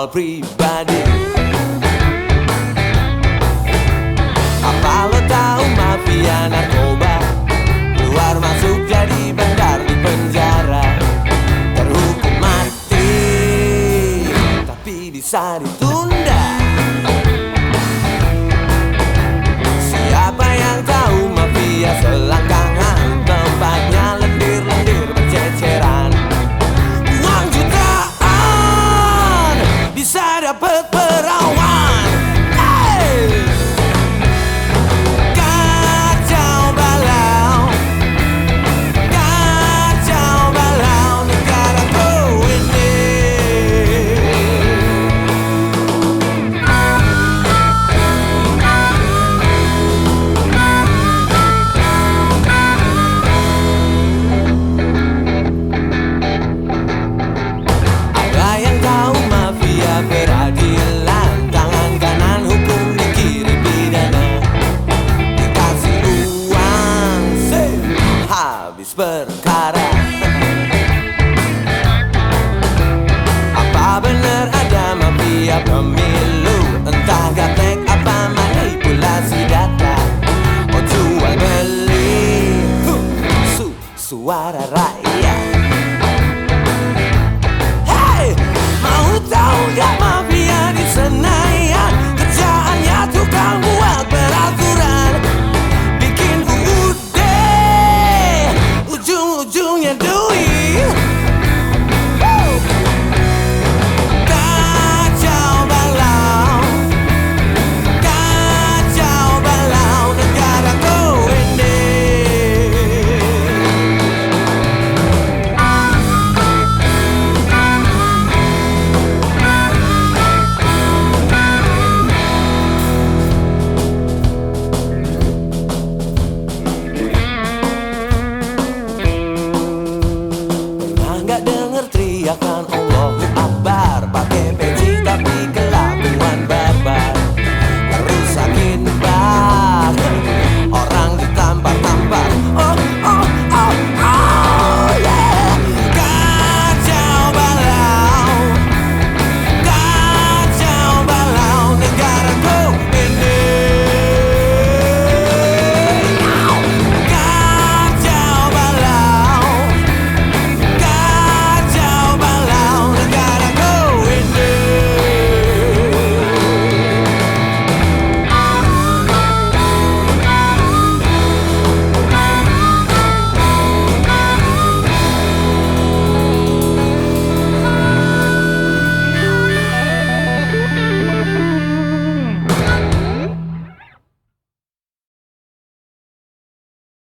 pengawal pribadi. Apa lo tahu mafia narkoba? Keluar masuk jadi bandar di penjara. Terhukum mati Tapi bisa ditunda Apa benar ada mafia pemilu? Entah gaptek apa manipulasi data. Oh jual beli. Huh, su Suara rakyat. Hey, mau tahu gak mafia dimuliakan Allah